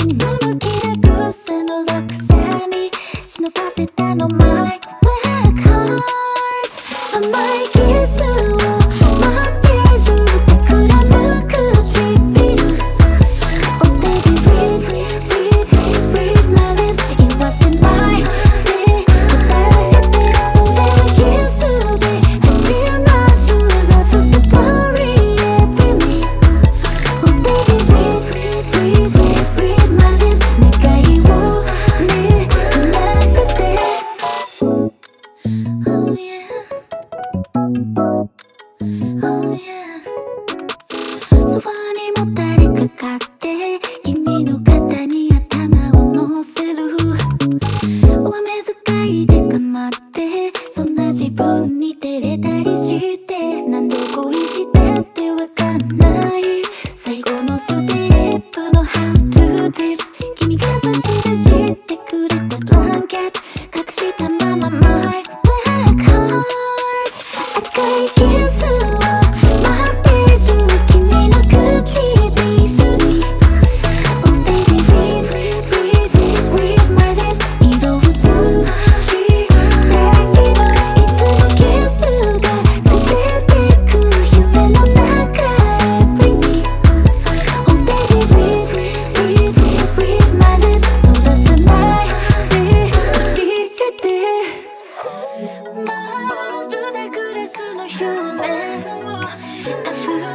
手に向きな草の落差に忍ばせたのま向かって君の肩に頭を乗せる上目遣いで構ってそんな自分に照れたりして何で恋したってわかんない最後のステップの How to tips 君が差し出してくれたブランケット隠したまま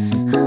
Ooh.